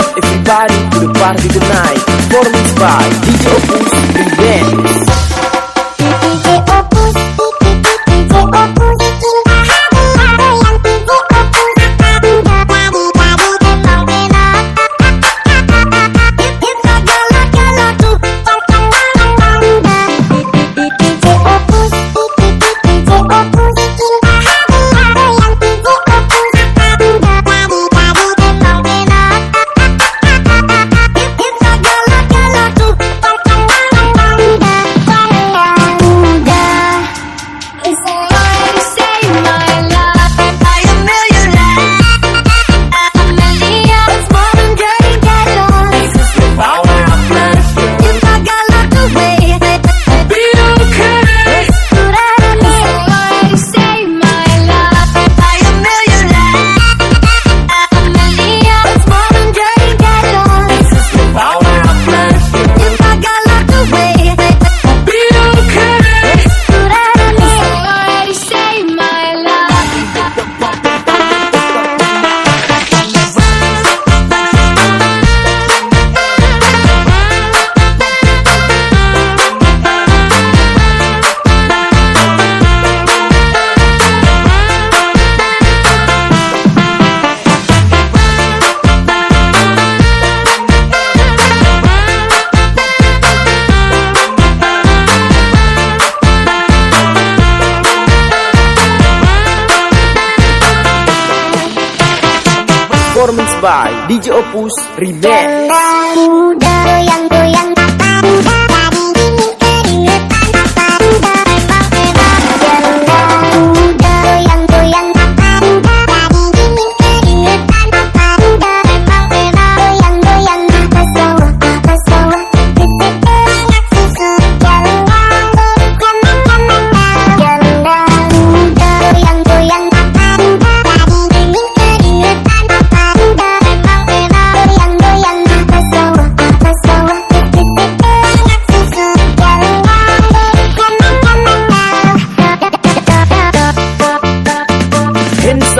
Up everybody to the party tonight. Performance by DJ Opus Big by DJ Opus Remix